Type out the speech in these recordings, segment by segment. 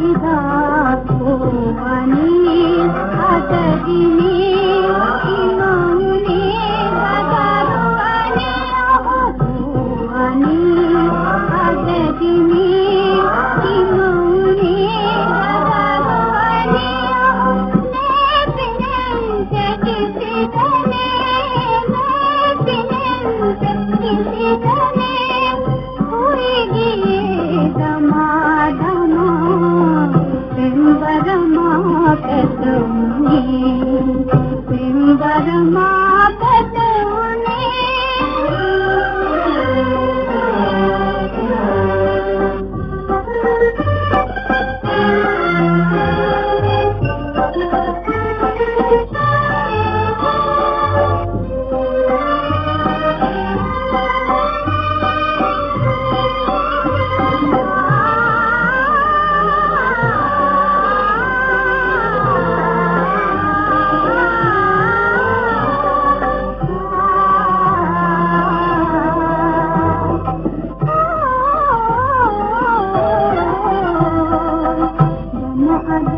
ीता भोमनी अतगिनी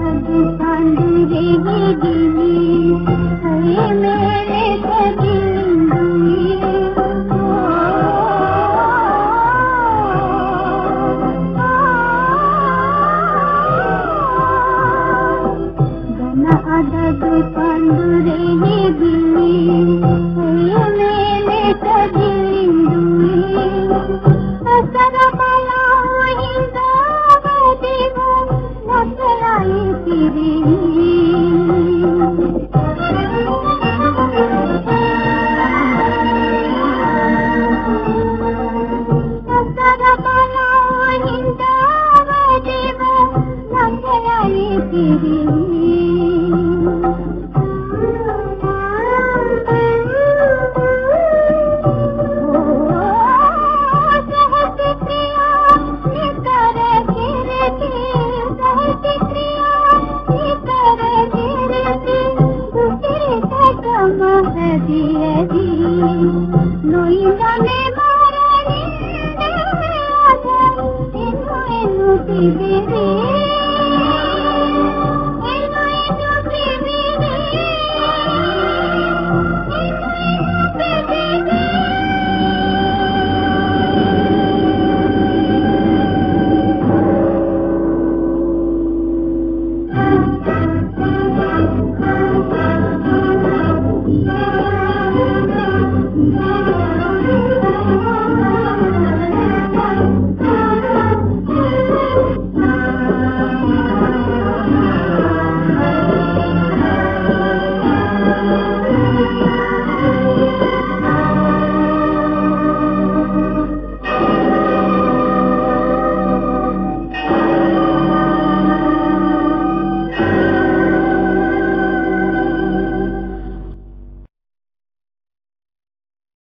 पांडू रे गिनी अरे मेरे सभी Thank you.